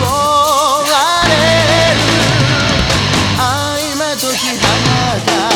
壊れる合間と火花が